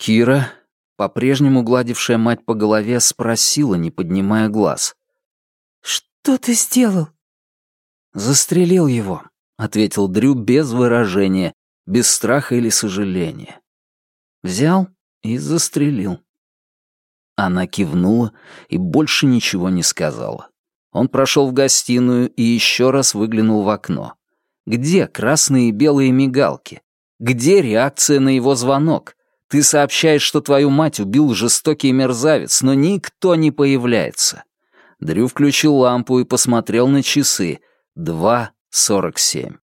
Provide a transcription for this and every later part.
Кира, по-прежнему гладившая мать по голове, спросила, не поднимая глаз. «Что ты сделал?» «Застрелил его», — ответил Дрю без выражения, без страха или сожаления. Взял и застрелил. Она кивнула и больше ничего не сказала. Он прошел в гостиную и еще раз выглянул в окно. Где красные и белые мигалки? Где реакция на его звонок? Ты сообщаешь, что твою мать убил жестокий мерзавец, но никто не появляется. Дрю включил лампу и посмотрел на часы. Два сорок семь.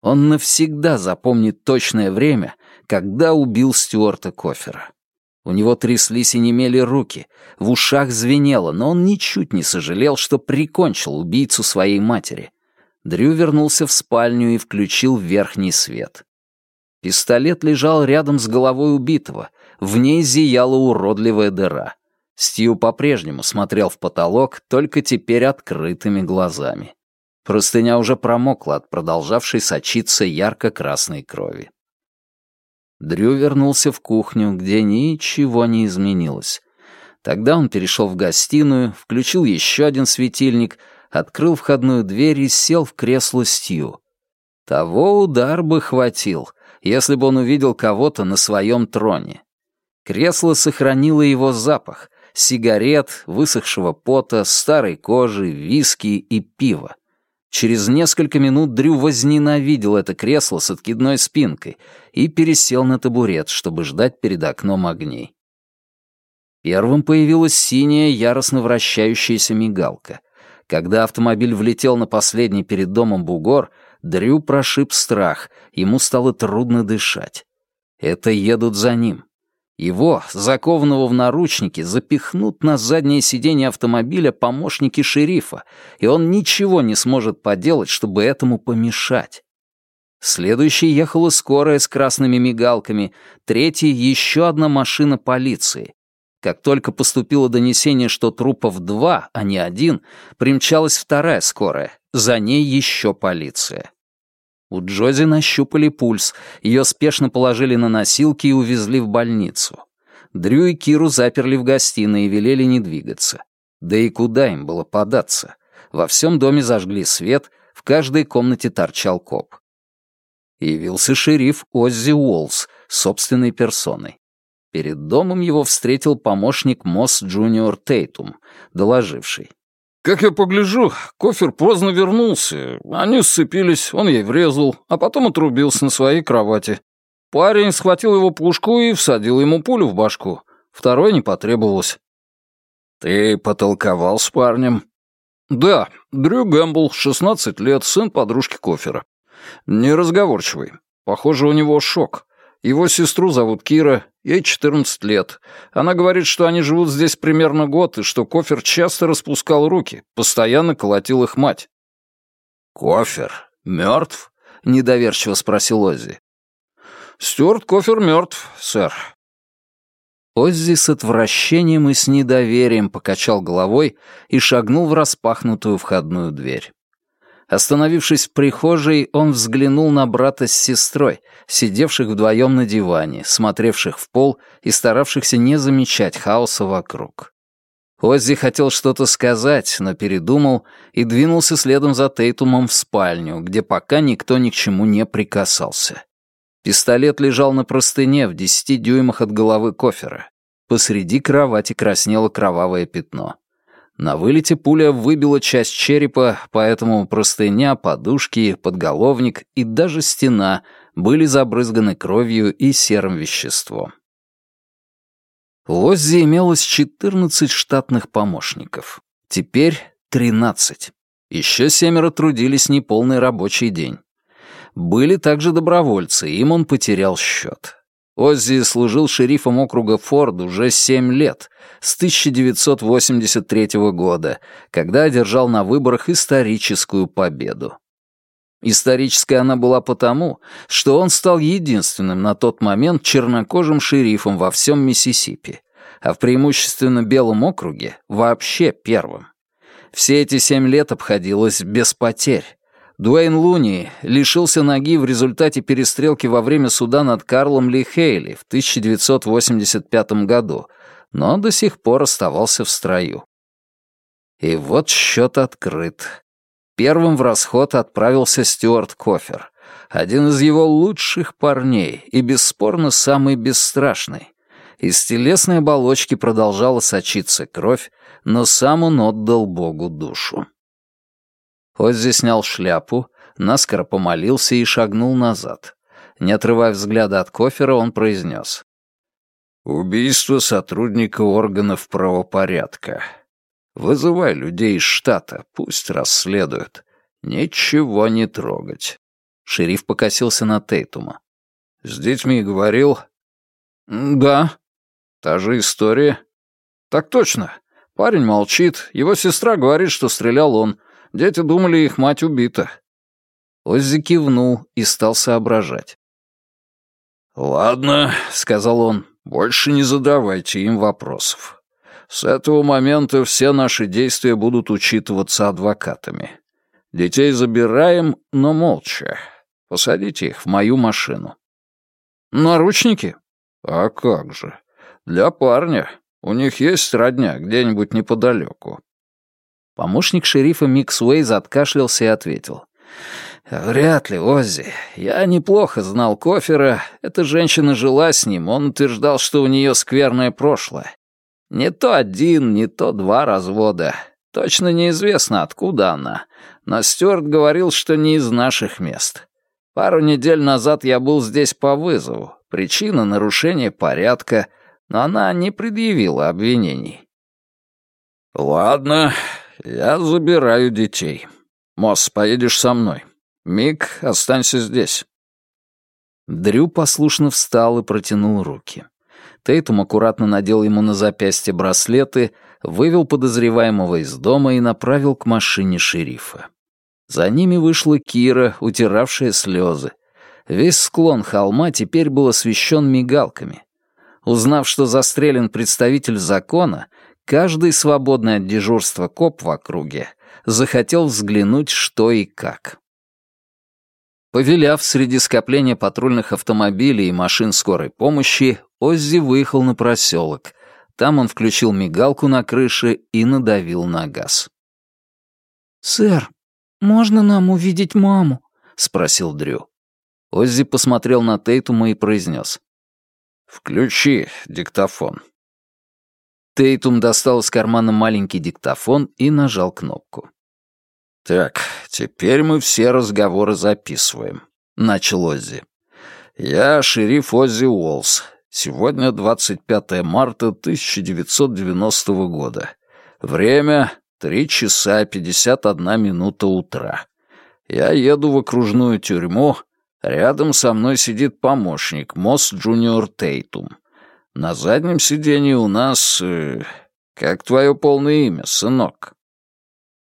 Он навсегда запомнит точное время, когда убил Стюарта Кофера. У него тряслись и немели руки, в ушах звенело, но он ничуть не сожалел, что прикончил убийцу своей матери. Дрю вернулся в спальню и включил верхний свет. Пистолет лежал рядом с головой убитого, в ней зияла уродливая дыра. Стью по-прежнему смотрел в потолок, только теперь открытыми глазами. Простыня уже промокла от продолжавшей сочиться ярко-красной крови. Дрю вернулся в кухню, где ничего не изменилось. Тогда он перешел в гостиную, включил еще один светильник, открыл входную дверь и сел в кресло Стью. Того удар бы хватил, если бы он увидел кого-то на своем троне. Кресло сохранило его запах — сигарет, высохшего пота, старой кожи, виски и пива. Через несколько минут Дрю возненавидел это кресло с откидной спинкой и пересел на табурет, чтобы ждать перед окном огней. Первым появилась синяя, яростно вращающаяся мигалка. Когда автомобиль влетел на последний перед домом бугор, Дрю прошиб страх, ему стало трудно дышать. Это едут за ним. Его, закованного в наручники, запихнут на заднее сиденье автомобиля помощники шерифа, и он ничего не сможет поделать, чтобы этому помешать. Следующей ехала скорая с красными мигалками, третьей — еще одна машина полиции. Как только поступило донесение, что трупов два, а не один, примчалась вторая скорая, за ней еще полиция. У Джози нащупали пульс, ее спешно положили на носилки и увезли в больницу. Дрю и Киру заперли в гостиной и велели не двигаться. Да и куда им было податься? Во всем доме зажгли свет, в каждой комнате торчал коп. Явился шериф Оззи Уолс собственной персоной. Перед домом его встретил помощник Мосс Джуниор Тейтум, доложивший. Как я погляжу, Кофер поздно вернулся. Они сцепились, он ей врезал, а потом отрубился на своей кровати. Парень схватил его пушку и всадил ему пулю в башку. Второй не потребовалось. «Ты потолковал с парнем?» «Да, Дрю Гэмбл, 16 лет, сын подружки Кофера. Неразговорчивый. Похоже, у него шок. Его сестру зовут Кира, ей 14 лет. Она говорит, что они живут здесь примерно год, и что Кофер часто распускал руки, постоянно колотил их мать. «Кофер мертв?» — недоверчиво спросил Оззи. «Стюарт Кофер мертв, сэр». Оззи с отвращением и с недоверием покачал головой и шагнул в распахнутую входную дверь. Остановившись в прихожей, он взглянул на брата с сестрой, сидевших вдвоем на диване, смотревших в пол и старавшихся не замечать хаоса вокруг. Оззи хотел что-то сказать, но передумал и двинулся следом за Тейтумом в спальню, где пока никто ни к чему не прикасался. Пистолет лежал на простыне в десяти дюймах от головы кофера. Посреди кровати краснело кровавое пятно. На вылете пуля выбила часть черепа, поэтому простыня, подушки, подголовник и даже стена были забрызганы кровью и серым веществом. У Оззи имелось 14 штатных помощников. Теперь 13. Еще семеро трудились неполный рабочий день. Были также добровольцы, им он потерял счет. Оззи служил шерифом округа Форд уже семь лет, с 1983 года, когда одержал на выборах историческую победу. Исторической она была потому, что он стал единственным на тот момент чернокожим шерифом во всем Миссисипи, а в преимущественно белом округе вообще первым. Все эти семь лет обходилось без потерь. Дуэйн Луни лишился ноги в результате перестрелки во время суда над Карлом Ли Хейли в 1985 году, но до сих пор оставался в строю. И вот счет открыт. Первым в расход отправился Стюарт Кофер, один из его лучших парней и, бесспорно, самый бесстрашный. Из телесной оболочки продолжала сочиться кровь, но сам он отдал Богу душу. Оззи снял шляпу, наскоро помолился и шагнул назад. Не отрывая взгляда от кофера, он произнес. «Убийство сотрудника органов правопорядка. Вызывай людей из штата, пусть расследуют. Ничего не трогать». Шериф покосился на Тейтума. «С детьми говорил?» «Да». «Та же история?» «Так точно. Парень молчит. Его сестра говорит, что стрелял он. Дети думали, их мать убита». Оззи кивнул и стал соображать. «Ладно», — сказал он, — «больше не задавайте им вопросов. С этого момента все наши действия будут учитываться адвокатами. Детей забираем, но молча. Посадите их в мою машину». «Наручники?» «А как же. Для парня. У них есть родня где-нибудь неподалеку. Помощник шерифа Микс Уэйз откашлялся и ответил. «Вряд ли, Оззи. Я неплохо знал Кофера. Эта женщина жила с ним. Он утверждал, что у нее скверное прошлое. Не то один, не то два развода. Точно неизвестно, откуда она. Но Стюарт говорил, что не из наших мест. Пару недель назад я был здесь по вызову. Причина — нарушение порядка, но она не предъявила обвинений. «Ладно, «Я забираю детей. Мосс, поедешь со мной. Мик, останься здесь». Дрю послушно встал и протянул руки. Тейтум аккуратно надел ему на запястье браслеты, вывел подозреваемого из дома и направил к машине шерифа. За ними вышла Кира, утиравшая слезы. Весь склон холма теперь был освещен мигалками. Узнав, что застрелен представитель закона, Каждый свободный от дежурства коп в округе захотел взглянуть, что и как. Повеляв среди скопления патрульных автомобилей и машин скорой помощи, Оззи выехал на проселок. Там он включил мигалку на крыше и надавил на газ. «Сэр, можно нам увидеть маму?» — спросил Дрю. Оззи посмотрел на Тейтума и произнес. «Включи диктофон». Тейтум достал из кармана маленький диктофон и нажал кнопку. «Так, теперь мы все разговоры записываем», — начал Оззи. «Я шериф Оззи Уолс. Сегодня 25 марта 1990 года. Время — 3 часа 51 минута утра. Я еду в окружную тюрьму. Рядом со мной сидит помощник, Мосс Джуниор Тейтум. На заднем сиденье у нас... Э, как твое полное имя, сынок?»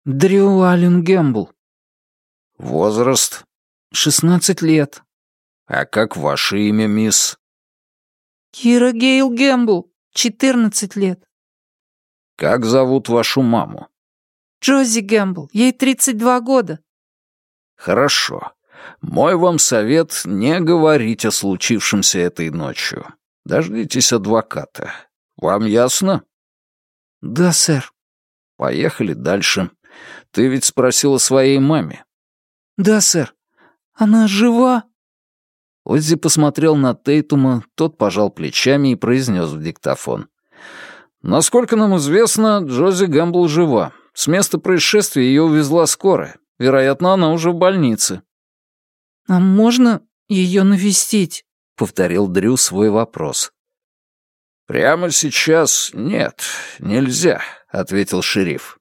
«Дрю Аллен Гэмбл». «Возраст?» «Шестнадцать лет». «А как ваше имя, мисс?» «Кира Гейл Гэмбл, четырнадцать лет». «Как зовут вашу маму?» «Джози Гэмбл, ей тридцать два года». «Хорошо. Мой вам совет — не говорить о случившемся этой ночью. Дождитесь адвоката. Вам ясно?» «Да, сэр». «Поехали дальше. Ты ведь спросил о своей маме». «Да, сэр. Она жива?» Оззи посмотрел на Тейтума, тот пожал плечами и произнес в диктофон. «Насколько нам известно, Джози Гэмбл жива. С места происшествия ее увезла скорая. Вероятно, она уже в больнице». «А можно ее навестить?» — повторил Дрю свой вопрос. «Прямо сейчас нет, нельзя», — ответил шериф.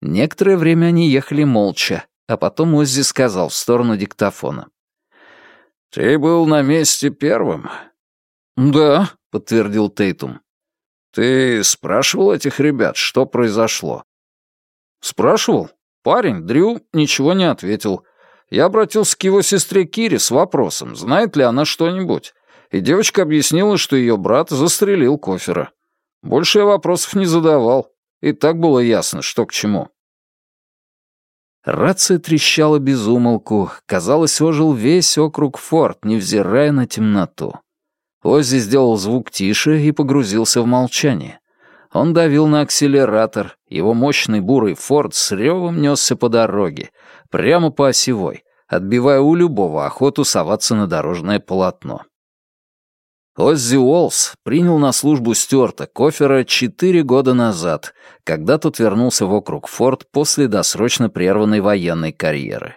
Некоторое время они ехали молча, а потом Оззи сказал в сторону диктофона. «Ты был на месте первым?» «Да», — подтвердил Тейтум. «Ты спрашивал этих ребят, что произошло?» «Спрашивал. Парень, Дрю, ничего не ответил. Я обратился к его сестре Кире с вопросом, знает ли она что-нибудь, и девочка объяснила, что ее брат застрелил Кофера. Больше я вопросов не задавал, и так было ясно, что к чему. Рация трещала без умолку. Казалось, ожил весь округ Форт, невзирая на темноту. Оззи сделал звук тише и погрузился в молчание. Он давил на акселератор, его мощный бурый Форд с ревом несся по дороге, прямо по осевой, отбивая у любого охоту соваться на дорожное полотно. Оззи Уолс принял на службу Стюарта Кофера четыре года назад, когда тот вернулся в округ Форд после досрочно прерванной военной карьеры.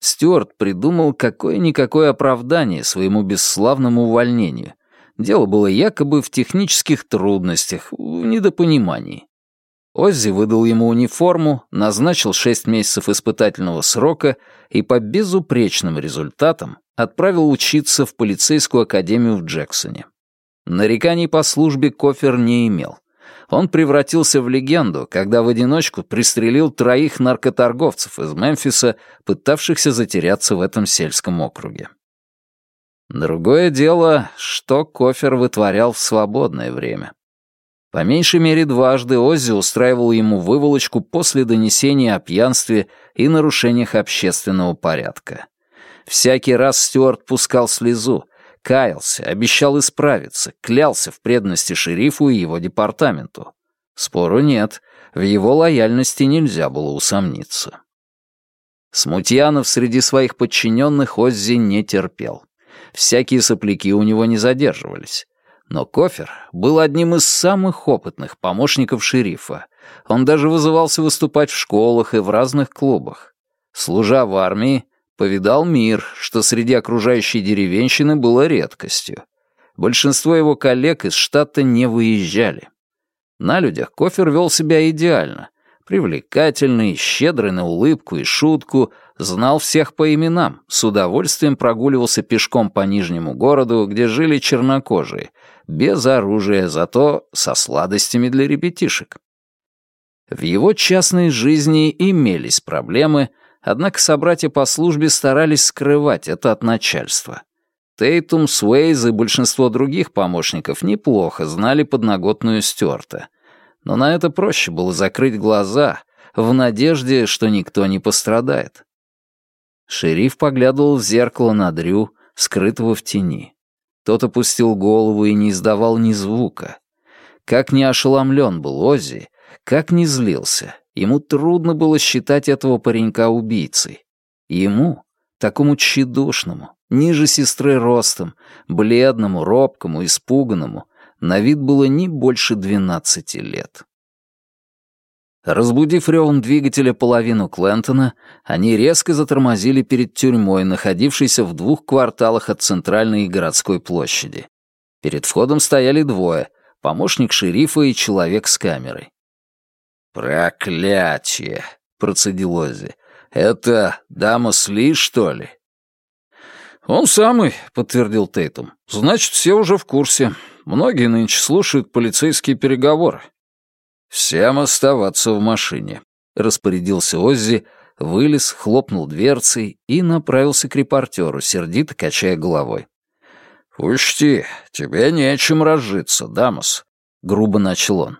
Стюарт придумал какое-никакое оправдание своему бесславному увольнению. Дело было якобы в технических трудностях, в недопонимании. Оззи выдал ему униформу, назначил шесть месяцев испытательного срока и по безупречным результатам отправил учиться в полицейскую академию в Джексоне. Нареканий по службе Кофер не имел. Он превратился в легенду, когда в одиночку пристрелил троих наркоторговцев из Мемфиса, пытавшихся затеряться в этом сельском округе. Другое дело, что Кофер вытворял в свободное время. По меньшей мере дважды Оззи устраивал ему выволочку после донесения о пьянстве и нарушениях общественного порядка. Всякий раз Стюарт пускал слезу, каялся, обещал исправиться, клялся в преданности шерифу и его департаменту. Спору нет, в его лояльности нельзя было усомниться. Смутьянов среди своих подчиненных Оззи не терпел. Всякие сопляки у него не задерживались. Но Кофер был одним из самых опытных помощников шерифа. Он даже вызывался выступать в школах и в разных клубах. Служа в армии, повидал мир, что среди окружающей деревенщины было редкостью. Большинство его коллег из штата не выезжали. На людях Кофер вел себя идеально. Привлекательный, щедрый на улыбку и шутку, знал всех по именам, с удовольствием прогуливался пешком по Нижнему городу, где жили чернокожие, без оружия, зато со сладостями для ребятишек. В его частной жизни имелись проблемы, однако собратья по службе старались скрывать это от начальства. Тейтум, Суэйз и большинство других помощников неплохо знали подноготную Стюарта. Но на это проще было закрыть глаза, в надежде, что никто не пострадает. Шериф поглядывал в зеркало на Дрю, скрытого в тени. Тот опустил голову и не издавал ни звука. Как не ошеломлен был Оззи, как не злился, ему трудно было считать этого паренька убийцей. Ему, такому тщедушному, ниже сестры ростом, бледному, робкому, испуганному, на вид было не больше двенадцати лет. Разбудив ревом двигателя половину Клентона, они резко затормозили перед тюрьмой, находившейся в двух кварталах от центральной городской площади. Перед входом стояли двое — помощник шерифа и человек с камерой. «Проклятие!» — процедил Оззи. «Это дама Сли, что ли?» «Он самый», — подтвердил Тейтум. «Значит, все уже в курсе. Многие нынче слушают полицейские переговоры. «Всем оставаться в машине», — распорядился Оззи, вылез, хлопнул дверцей и направился к репортеру, сердито качая головой. «Учти, тебе нечем разжиться, Дамас», — грубо начал он.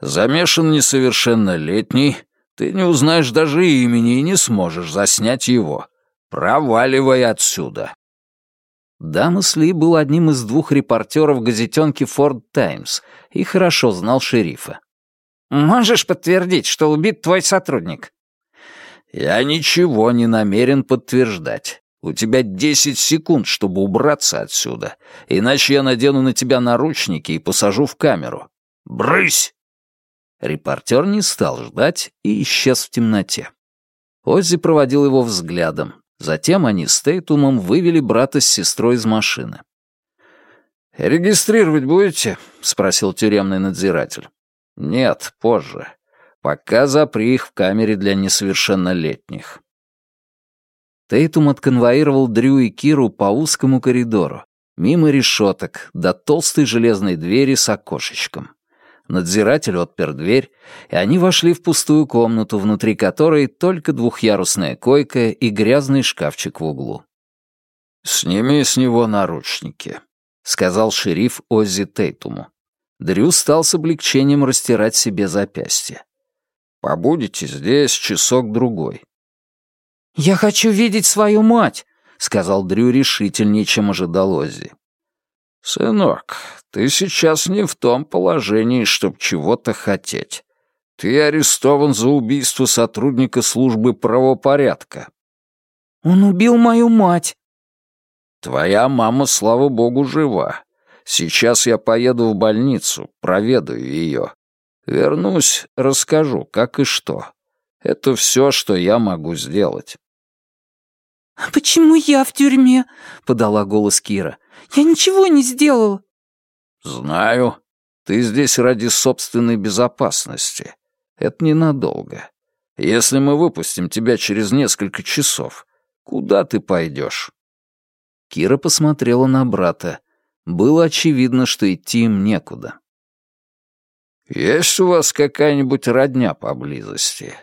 «Замешан несовершеннолетний, ты не узнаешь даже имени и не сможешь заснять его. Проваливай отсюда». Дамас Ли был одним из двух репортеров газетенки «Форд Таймс» и хорошо знал шерифа. Можешь подтвердить, что убит твой сотрудник?» «Я ничего не намерен подтверждать. У тебя десять секунд, чтобы убраться отсюда, иначе я надену на тебя наручники и посажу в камеру. Брысь!» Репортер не стал ждать и исчез в темноте. Оззи проводил его взглядом. Затем они с Тейтумом вывели брата с сестрой из машины. «Регистрировать будете?» — спросил тюремный надзиратель. Нет, позже. Пока запри их в камере для несовершеннолетних. Тейтум отконвоировал Дрю и Киру по узкому коридору, мимо решеток, до толстой железной двери с окошечком. Надзиратель отпер дверь, и они вошли в пустую комнату, внутри которой только двухъярусная койка и грязный шкафчик в углу. «Сними с него наручники», — сказал шериф Оззи Тейтуму. Дрю стал с облегчением растирать себе запястье. «Побудете здесь часок-другой. «Я хочу видеть свою мать», — сказал Дрю решительнее, чем ожидал Оззи. «Сынок, ты сейчас не в том положении, чтобы чего-то хотеть. Ты арестован за убийство сотрудника службы правопорядка». «Он убил мою мать». «Твоя мама, слава богу, жива. Сейчас я поеду в больницу, проведаю ее. Вернусь, расскажу, как и что. Это все, что я могу сделать». «А почему я в тюрьме?» — подала голос Кира. Я ничего не сделала». «Знаю. Ты здесь ради собственной безопасности. Это ненадолго. Если мы выпустим тебя через несколько часов, куда ты пойдешь?» Кира посмотрела на брата. Было очевидно, что идти им некуда. «Есть у вас какая-нибудь родня поблизости?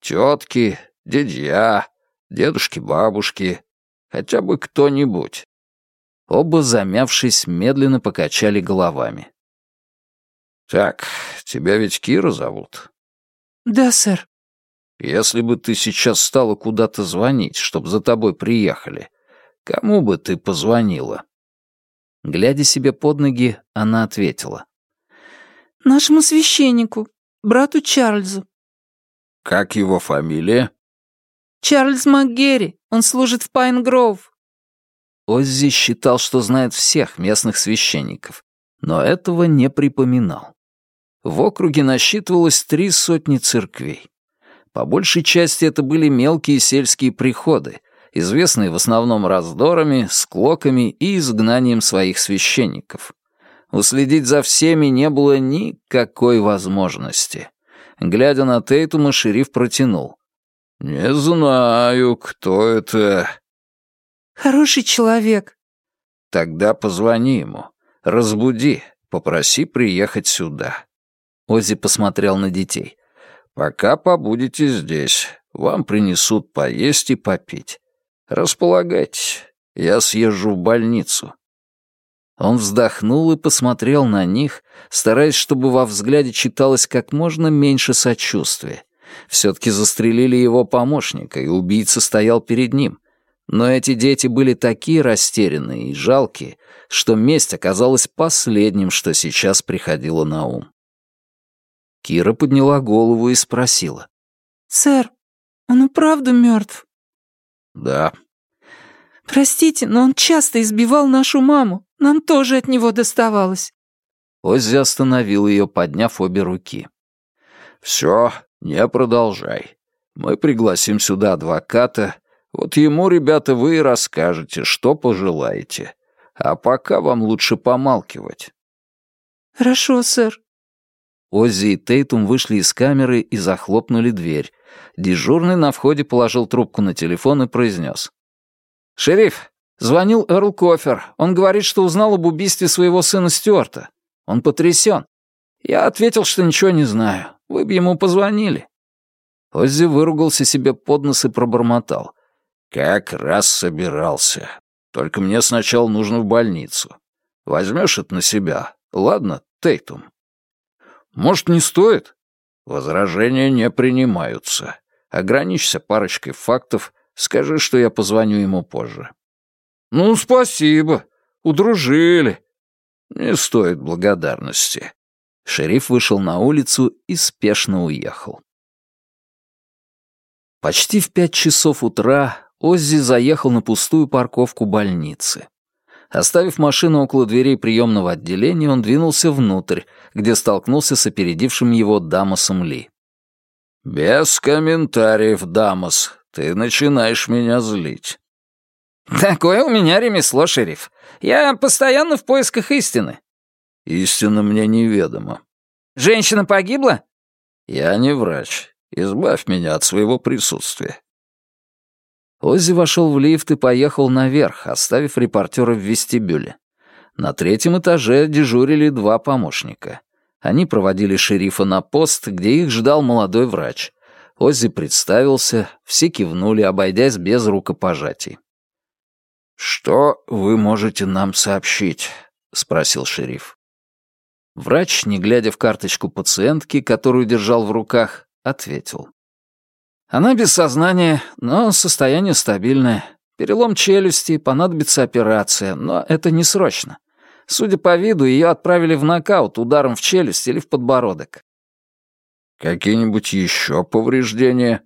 Тетки, дядья, дедушки-бабушки, хотя бы кто-нибудь?» Оба, замявшись, медленно покачали головами. «Так, тебя ведь Кира зовут?» «Да, сэр». «Если бы ты сейчас стала куда-то звонить, чтобы за тобой приехали, кому бы ты позвонила?» Глядя себе под ноги, она ответила. «Нашему священнику, брату Чарльзу». «Как его фамилия?» «Чарльз МакГерри. Он служит в Пайн-Гроув». Оззи считал, что знает всех местных священников, но этого не припоминал. В округе насчитывалось три сотни церквей. По большей части это были мелкие сельские приходы, известные в основном раздорами, склоками и изгнанием своих священников. Уследить за всеми не было никакой возможности. Глядя на Тейтума, шериф протянул. «Не знаю, кто это...» Хороший человек». «Тогда позвони ему, разбуди, попроси приехать сюда». Оззи посмотрел на детей. «Пока побудете здесь, вам принесут поесть и попить. Располагайтесь, я съезжу в больницу». Он вздохнул и посмотрел на них, стараясь, чтобы во взгляде читалось как можно меньше сочувствия. Все-таки застрелили его помощника, и убийца стоял перед ним. Но эти дети были такие растерянные и жалкие, что месть оказалась последним, что сейчас приходило на ум. Кира подняла голову и спросила. «Сэр, он и правда мертв?» «Да». «Простите, но он часто избивал нашу маму. Нам тоже от него доставалось». Оззи остановил ее, подняв обе руки. «Все, не продолжай. Мы пригласим сюда адвоката, вот ему, ребята, вы и расскажете, что пожелаете. А пока вам лучше помалкивать». «Хорошо, сэр». Оззи и Тейтум вышли из камеры и захлопнули дверь. Дежурный на входе положил трубку на телефон и произнес. «Шериф, звонил Эрл Кофер. Он говорит, что узнал об убийстве своего сына Стюарта. Он потрясен. Я ответил, что ничего не знаю. Вы бы ему позвонили». Оззи выругался себе под нос и пробормотал. «Как раз собирался. Только мне сначала нужно в больницу. Возьмешь это на себя, ладно, Тейтум?» «Может, не стоит?» «Возражения не принимаются. Ограничься парочкой фактов, скажи, что я позвоню ему позже». «Ну, спасибо. Удружили». «Не стоит благодарности». Шериф вышел на улицу и спешно уехал. Почти в пять часов утра Оззи заехал на пустую парковку больницы. Оставив машину около дверей приемного отделения, он двинулся внутрь, где столкнулся с опередившим его Дамосом Ли. «Без комментариев, Дамос. Ты начинаешь меня злить». «Такое у меня ремесло, шериф. Я постоянно в поисках истины». «Истина мне неведома». «Женщина погибла?» «Я не врач. Избавь меня от своего присутствия. Оззи вошел в лифт и поехал наверх, оставив репортера в вестибюле. На третьем этаже дежурили два помощника. Они проводили шерифа на пост, где их ждал молодой врач. Оззи представился, все кивнули, обойдясь без рукопожатий. «Что вы можете нам сообщить?» — спросил шериф. Врач, не глядя в карточку пациентки, которую держал в руках, ответил. Она без сознания, но состояние стабильное. Перелом челюсти, понадобится операция, но это не срочно. Судя по виду, ее отправили в нокаут ударом в челюсть или в подбородок. Какие-нибудь еще повреждения?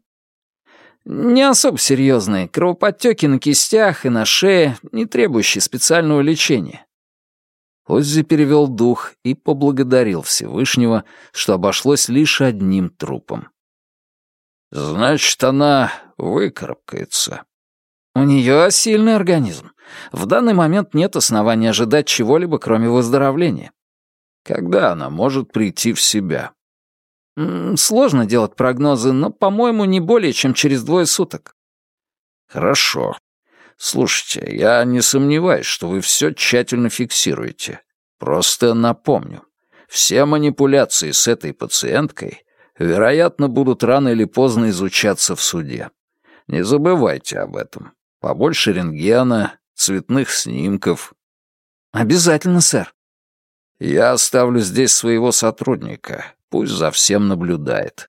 Не особо серьезные. Кровоподтеки на кистях и на шее, не требующие специального лечения. Оззи перевел дух и поблагодарил Всевышнего, что обошлось лишь одним трупом. «Значит, она выкарабкается». «У нее сильный организм. В данный момент нет оснований ожидать чего-либо, кроме выздоровления». «Когда она может прийти в себя?» Сложно делать прогнозы, но, по-моему, не более чем через двое суток. Хорошо. Слушайте, я не сомневаюсь, что вы все тщательно фиксируете. Просто напомню. Все манипуляции с этой пациенткой, вероятно, будут рано или поздно изучаться в суде. Не забывайте об этом. Побольше рентгена, цветных снимков. Обязательно, сэр. Я оставлю здесь своего сотрудника. Пусть за всем наблюдает.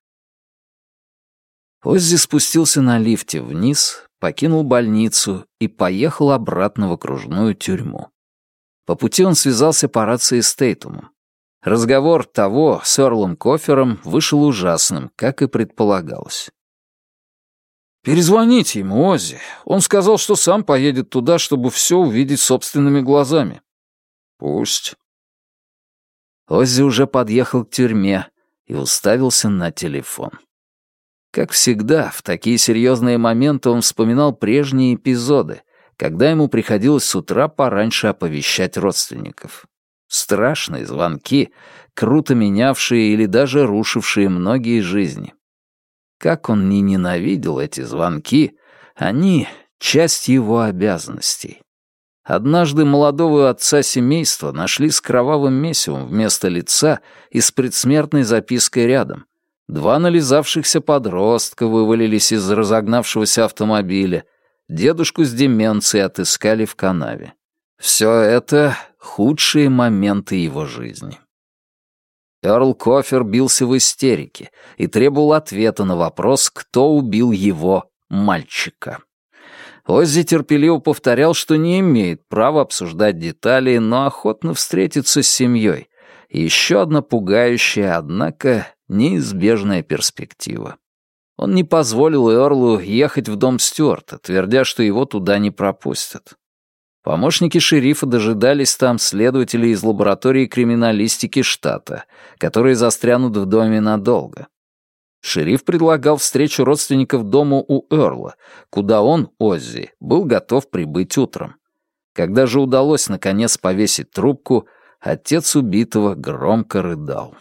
Оззи спустился на лифте вниз, покинул больницу и поехал обратно в окружную тюрьму. По пути он связался по рации с Тейтумом. Разговор того с Эрлом Кофером вышел ужасным, как и предполагалось. «Перезвоните ему, Оззи. Он сказал, что сам поедет туда, чтобы все увидеть собственными глазами». «Пусть. Оззи уже подъехал к тюрьме и уставился на телефон. Как всегда, в такие серьезные моменты он вспоминал прежние эпизоды, когда ему приходилось с утра пораньше оповещать родственников. Страшные звонки, круто менявшие или даже рушившие многие жизни. Как он не ненавидел эти звонки, они — часть его обязанностей. Однажды молодого отца семейства нашли с кровавым месивом вместо лица и с предсмертной запиской рядом. Два нализавшихся подростка вывалились из разогнавшегося автомобиля. Дедушку с деменцией отыскали в канаве. Все это — худшие моменты его жизни. Эрл Кофер бился в истерике и требовал ответа на вопрос, кто убил его, мальчика. Оззи терпеливо повторял, что не имеет права обсуждать детали, но охотно встретиться с семьей. Еще одна пугающая, однако неизбежная перспектива. Он не позволил Эрлу ехать в дом Стюарта, твердя, что его туда не пропустят. Помощники шерифа дожидались там следователей из лаборатории криминалистики штата, которые застрянут в доме надолго. Шериф предлагал встречу родственников дома у Эрла, куда он, Оззи, был готов прибыть утром. Когда же удалось наконец повесить трубку, отец убитого громко рыдал.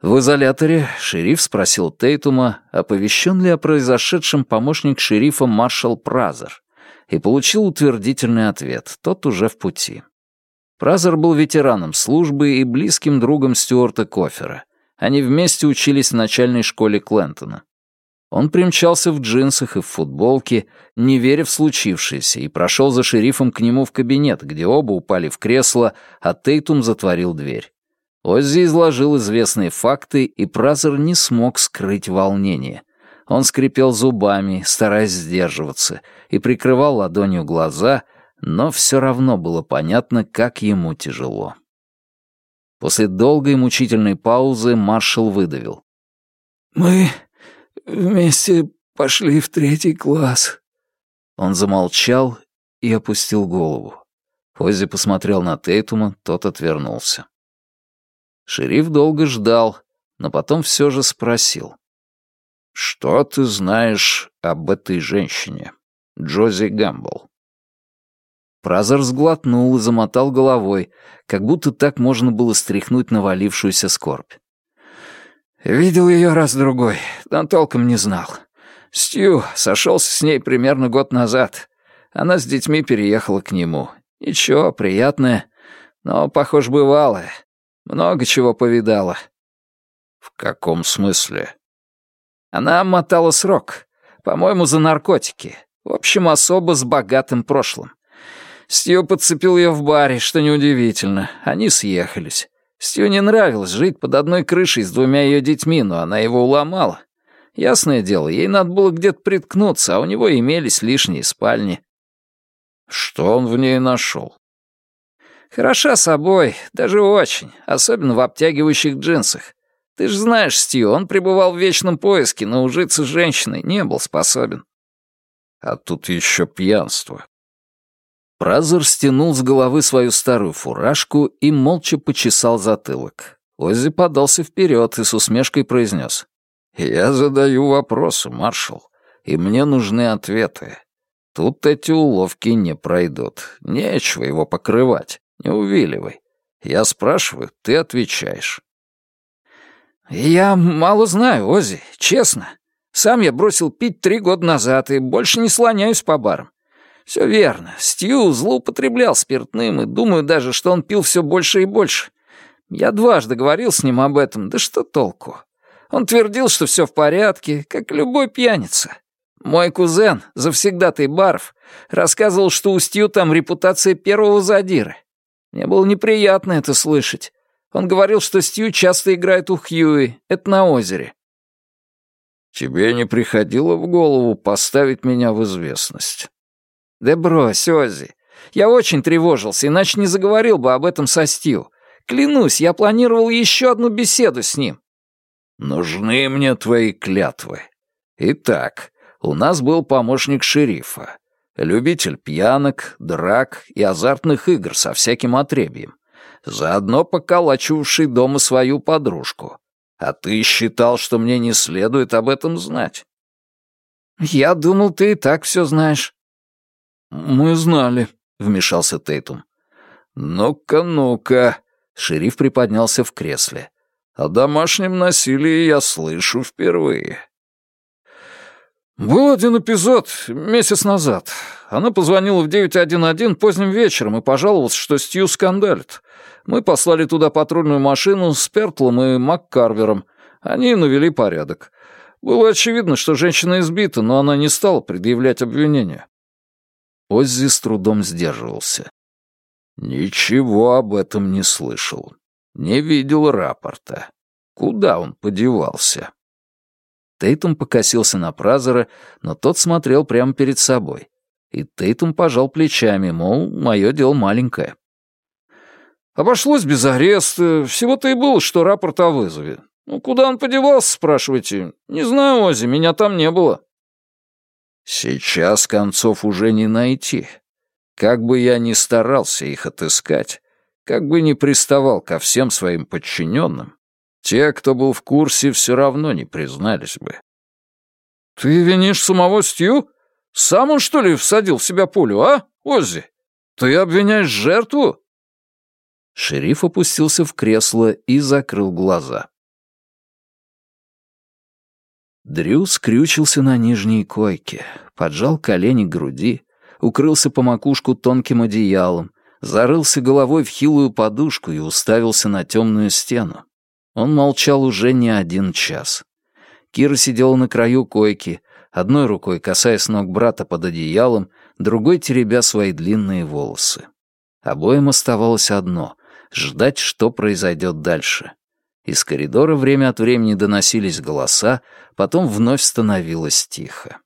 В изоляторе шериф спросил Тейтума, оповещен ли о произошедшем помощник шерифа маршал Празер, и получил утвердительный ответ, тот уже в пути. Празер был ветераном службы и близким другом Стюарта Кофера, они вместе учились в начальной школе Клентона. Он примчался в джинсах и в футболке, не веря в случившееся, и прошел за шерифом к нему в кабинет, где оба упали в кресло, а Тейтум затворил дверь. Оззи изложил известные факты, и Празер не смог скрыть волнение. Он скрипел зубами, стараясь сдерживаться, и прикрывал ладонью глаза, но все равно было понятно, как ему тяжело. После долгой мучительной паузы маршал выдавил. «Мы вместе пошли в третий класс». Он замолчал и опустил голову. Фоззи посмотрел на Тейтума, тот отвернулся. Шериф долго ждал, но потом все же спросил. «Что ты знаешь об этой женщине, Джози Гамбл?» Празер сглотнул и замотал головой, как будто так можно было стряхнуть навалившуюся скорбь. «Видел ее раз-другой, но толком не знал. Стью сошелся с ней примерно год назад. Она с детьми переехала к нему. Ничего, приятное, но, похоже, бывалое. Много чего повидала». «В каком смысле?» «Она мотала срок. По-моему, за наркотики. В общем, особо с богатым прошлым. Стью подцепил ее в баре, что неудивительно. Они съехались. Стью не нравилось жить под одной крышей с двумя ее детьми, но она его уломала. Ясное дело, ей надо было где-то приткнуться, а у него имелись лишние спальни. Что он в ней нашел? Хороша собой, даже очень, особенно в обтягивающих джинсах. Ты же знаешь, Стью, он пребывал в вечном поиске, но ужиться с женщиной не был способен. А тут еще пьянство. Празер стянул с головы свою старую фуражку и молча почесал затылок. Оззи подался вперед и с усмешкой произнес. «Я задаю вопросы, маршал, и мне нужны ответы. Тут эти уловки не пройдут. Нечего его покрывать. Не увиливай. Я спрашиваю, ты отвечаешь. «Я мало знаю, Оззи, честно. Сам я бросил пить три года назад и больше не слоняюсь по барам. Все верно, Стью злоупотреблял спиртным, и думаю даже, что он пил все больше и больше. Я дважды говорил с ним об этом, да что толку? Он твердил, что все в порядке, как любой пьяница. Мой кузен, завсегдатый баров, рассказывал, что у Стью там репутация первого задиры. Мне было неприятно это слышать. Он говорил, что Стью часто играет у Хьюи. Это на озере. Тебе не приходило в голову поставить меня в известность? Да брось, Оззи. Я очень тревожился, иначе не заговорил бы об этом со Стью. Клянусь, я планировал еще одну беседу с ним. Нужны мне твои клятвы. Итак, у нас был помощник шерифа. Любитель пьянок, драк и азартных игр со всяким отребьем заодно поколачивавший дома свою подружку. А ты считал, что мне не следует об этом знать. Я думал, ты и так все знаешь. Мы знали, вмешался Тейтум. Ну-ка, ну-ка. Шериф приподнялся в кресле. О домашнем насилии я слышу впервые. Был один эпизод месяц назад. Она позвонила в 911 поздним вечером и пожаловалась, что Стью скандалит. Мы послали туда патрульную машину с Пертлом и Маккарвером. Они навели порядок. Было очевидно, что женщина избита, но она не стала предъявлять обвинения. Оззи с трудом сдерживался. Ничего об этом не слышал. Не видел рапорта. Куда он подевался? Тейтум покосился на Празера, но тот смотрел прямо перед собой. И Тейтум пожал плечами, мол, мое дело маленькое. Обошлось без ареста. Всего-то и было, что рапорт о вызове. Ну, куда он подевался, спрашиваете? Не знаю, Ози, меня там не было. Сейчас концов уже не найти. Как бы я ни старался их отыскать, как бы ни приставал ко всем своим подчиненным, те, кто был в курсе, все равно не признались бы. «Ты винишь самого Стью? Сам он, что ли, всадил в себя пулю, а, Оззи? Ты обвиняешь жертву?» Шериф опустился в кресло и закрыл глаза. Дрю скрючился на нижней койке, поджал колени к груди, укрылся по макушку тонким одеялом, зарылся головой в хилую подушку и уставился на темную стену. Он молчал уже не один час. Кира сидела на краю койки, одной рукой касаясь ног брата под одеялом, другой теребя свои длинные волосы. Обоим оставалось одно ждать, что произойдет дальше. Из коридора время от времени доносились голоса, потом вновь становилось тихо.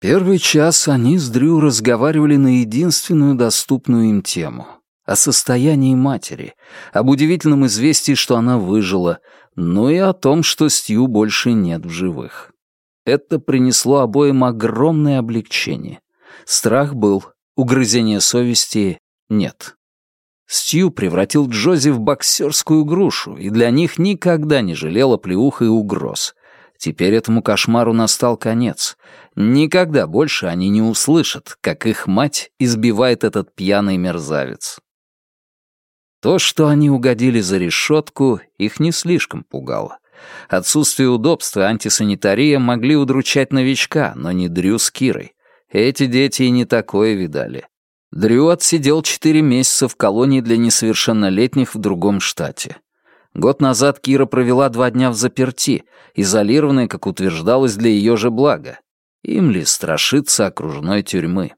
Первый час они с Дрю разговаривали на единственную доступную им тему — о состоянии матери, об удивительном известии, что она выжила, ну и о том, что Стью больше нет в живых. Это принесло обоим огромное облегчение. Страх был, угрызения совести нет. Стью превратил Джози в боксерскую грушу, и для них никогда не жалела плеух и угроз. Теперь этому кошмару настал конец. Никогда больше они не услышат, как их мать избивает этот пьяный мерзавец. То, что они угодили за решетку, их не слишком пугало. Отсутствие удобства антисанитария могли удручать новичка, но не Дрю с Кирой. Эти дети и не такое видали. Дрю отсидел четыре месяца в колонии для несовершеннолетних в другом штате. Год назад Кира провела два дня в заперти, изолированная, как утверждалось, для ее же блага. Им ли страшиться окружной тюрьмы?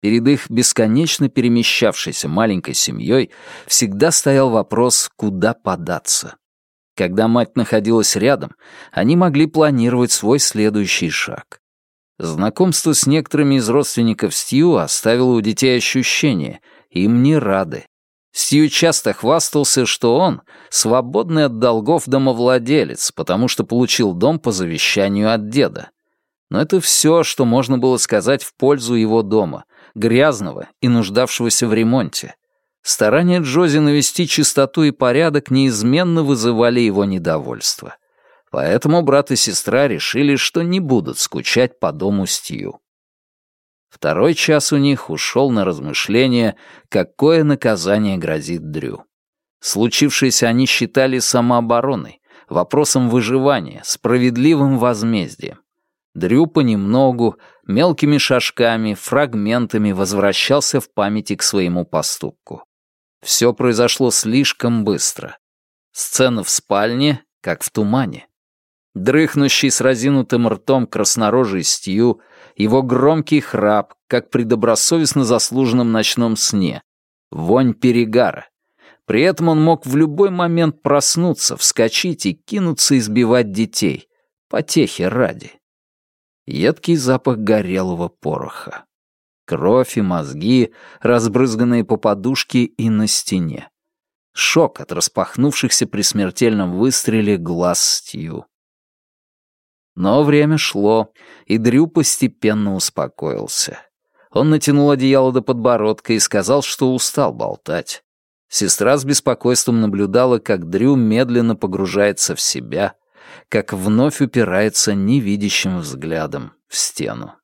Перед их бесконечно перемещавшейся маленькой семьей всегда стоял вопрос, куда податься. Когда мать находилась рядом, они могли планировать свой следующий шаг. Знакомство с некоторыми из родственников Стью оставило у детей ощущение, им не рады. Стью часто хвастался, что он — свободный от долгов домовладелец, потому что получил дом по завещанию от деда. Но это все, что можно было сказать в пользу его дома, грязного и нуждавшегося в ремонте. Старания Джози навести чистоту и порядок неизменно вызывали его недовольство. Поэтому брат и сестра решили, что не будут скучать по дому Стью. Второй час у них ушел на размышление, какое наказание грозит Дрю. Случившееся они считали самообороной, вопросом выживания, справедливым возмездием. Дрю понемногу, мелкими шажками, фрагментами возвращался в памяти к своему поступку. Все произошло слишком быстро. Сцена в спальне, как в тумане. Дрыхнущий с разинутым ртом краснорожий Стью, его громкий храп, как при добросовестно заслуженном ночном сне, вонь перегара. При этом он мог в любой момент проснуться, вскочить и кинуться избивать детей, потехи ради. Едкий запах горелого пороха. Кровь и мозги, разбрызганные по подушке и на стене. Шок от распахнувшихся при смертельном выстреле глаз Стью. Но время шло, и Дрю постепенно успокоился. Он натянул одеяло до подбородка и сказал, что устал болтать. Сестра с беспокойством наблюдала, как Дрю медленно погружается в себя, как вновь упирается невидящим взглядом в стену.